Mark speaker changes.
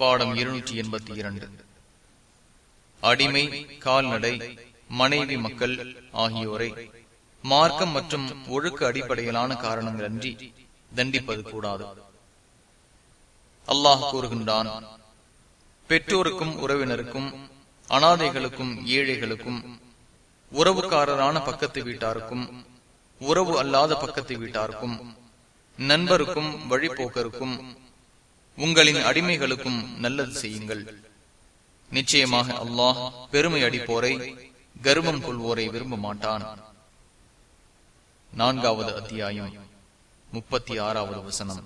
Speaker 1: பாடம் இருநூற்றி எண்பத்தி இரண்டு. அடிமை கால்நடை மனைவி மக்கள் ஆகியோரை மார்க்கம் மற்றும் ஒழுக்க அடிப்படையிலான காரணங்கள் அன்றி தண்டிப்பது கூடாது. அல்லாஹ் கூறுகின்றான் பெற்றோருக்கும் உறவினருக்கும் அனாதைகளுக்கும் ஏழைகளுக்கும் உறவுக்காரரான பக்கத்து வீட்டாருக்கும் உறவு அல்லாத பக்கத்து வீட்டாருக்கும் நண்பருக்கும் வழிபோக்கருக்கும் உங்களின் அடிமைகளுக்கும் நல்லது செய்யுங்கள். நிச்சயமாக அல்லாஹ் பெருமை அடிப்போரை கர்வம் கொள்வோரை விரும்ப மாட்டான் நான்காவது அத்தியாயம் முப்பத்தி ஆறாவது வசனம்.